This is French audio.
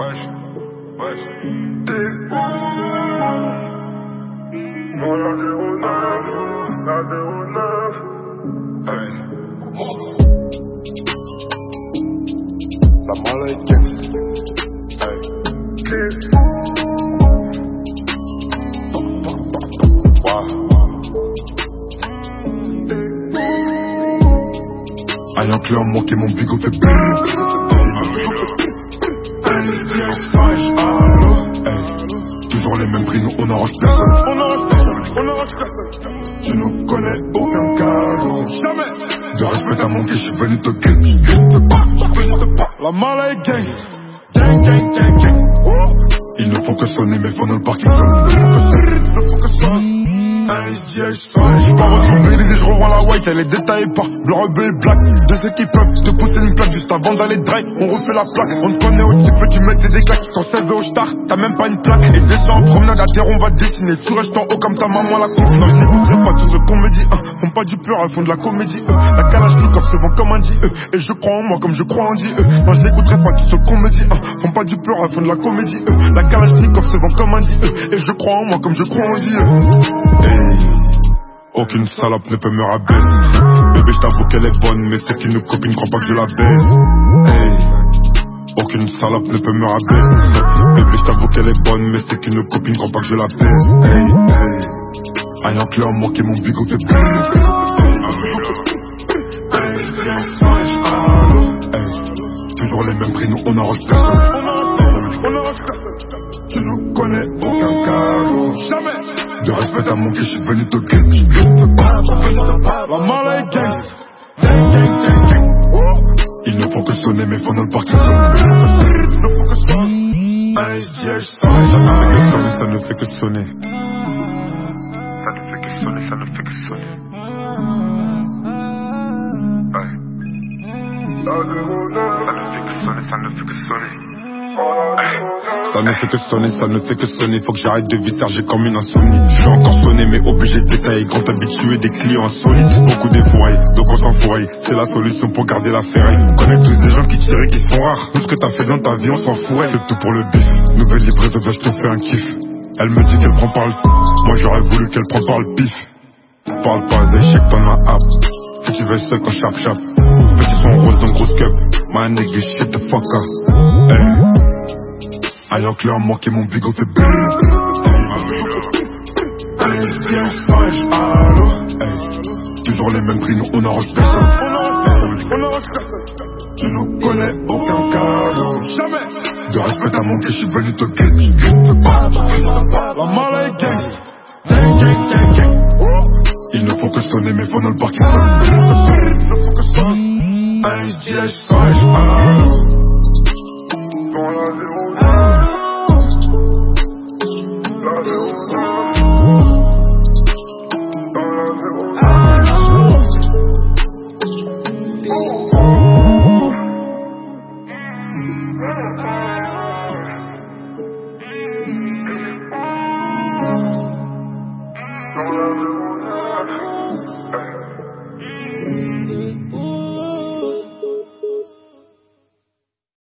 Wesh, wesh. T'es où? Moi la 09, la 09. Hey. La mala est gangsta. Hey. T'es où? Wow. Un clair, manqué mon bigot fait. Arrange personne. On arrange personne, on arrange personne. Tu ne connais aucun cadeau. Jamais. De respect t'as manqué, je suis venu te guetter. La mala est gang. Gang, gang, gang, gang. Il ne faut que sonner, mais faut dans le parking. Il ne faut que sonne. J'suis pas retrouvé les je revois la white, elle est détaillée par blanc, rebeu et black. De ceux qui peuvent te pousser une plaque juste avant d'aller drive, on refait la plaque. On te connaît au type, tu mets des claques. Quand c'est au star, t'as même pas une plaque. Et descends en promenade à terre, on va dessiner. Tu restes en haut comme ta maman la coupe. Non, je n'écouterai pas tout ce qu'on me dit. Hein. Font pas du peur, elles font de la comédie. La kalachnikov se vend comme un dit. Euh. Et je crois en moi comme je crois en dit. Euh. Non, je n'écouterai pas tout ce qu'on me dit. Hein. Font pas du peur, elles font de la comédie. La kalachnikov se vend comme un dit. Et je crois en moi comme je crois en dit. Hey. Aucune salope ne peut me rabaisser. Bébé, je t'avoue qu'elle est bonne, mais c'est qu'une copine croit pas que je la baise. Hey. Aucune salope ne peut me rabaisser. Bébé, je t'avoue qu'elle est bonne, mais c'est qu'une copine croit pas que je la baise. Hey, hey. Un enclin moi qui mon bigot bang. Hey. Toujours les mêmes prix, nous on arrange personne. On arrange personne, on arrange personne. Tu ne connais aucun cadeau. Jamais. De respect à manquer, je suis venu te guetter. La mala est gang. Gang, gang, gang, gang. Il ne faut que sonner, mais faut dans le zone. Il ne faut que sonne. Ça ne fait que sonner, ça ne fait que sonner. Ça ne fait que sonner, ça ne fait que sonner. Ouais. La 09. Ça ne fait que sonner, ça ne fait que sonner. Ça ne fait que sonner, ça ne fait que sonner. Faut que j'arrête de visser, j'ai comme une insomnie. Je vais encore sonner, mais obligé de détailler. Grand habitué des clients insolites. Beaucoup défouraillés, donc on s'enfouraille. C'est la solution pour garder la ferraille. On connaît tous des gens qui tirent qui sont rares. Tout ce que t'as fait dans ta vie, on s'en fout. C'est tout pour le bif. Nouvelle livraison, je te fais un kiff. Elle me dit qu'elle prend par le. Moi j'aurais voulu qu'elle prenne par le pif. Parle pas d'échec dans la app. Si tu veux seul quand chap chap. Petit son rose dans grosse cup. My nigga shit the fuck up. Ayant clair, moi qui mon bigot fait bang. Toujours les mêmes prix, nous on arrange personne. On arrange personne. Tu ne connais aucun cadeau. Jamais. De respect à manquer, je suis venu te guetter. Il ne faut que sonner, mais faut dans le parking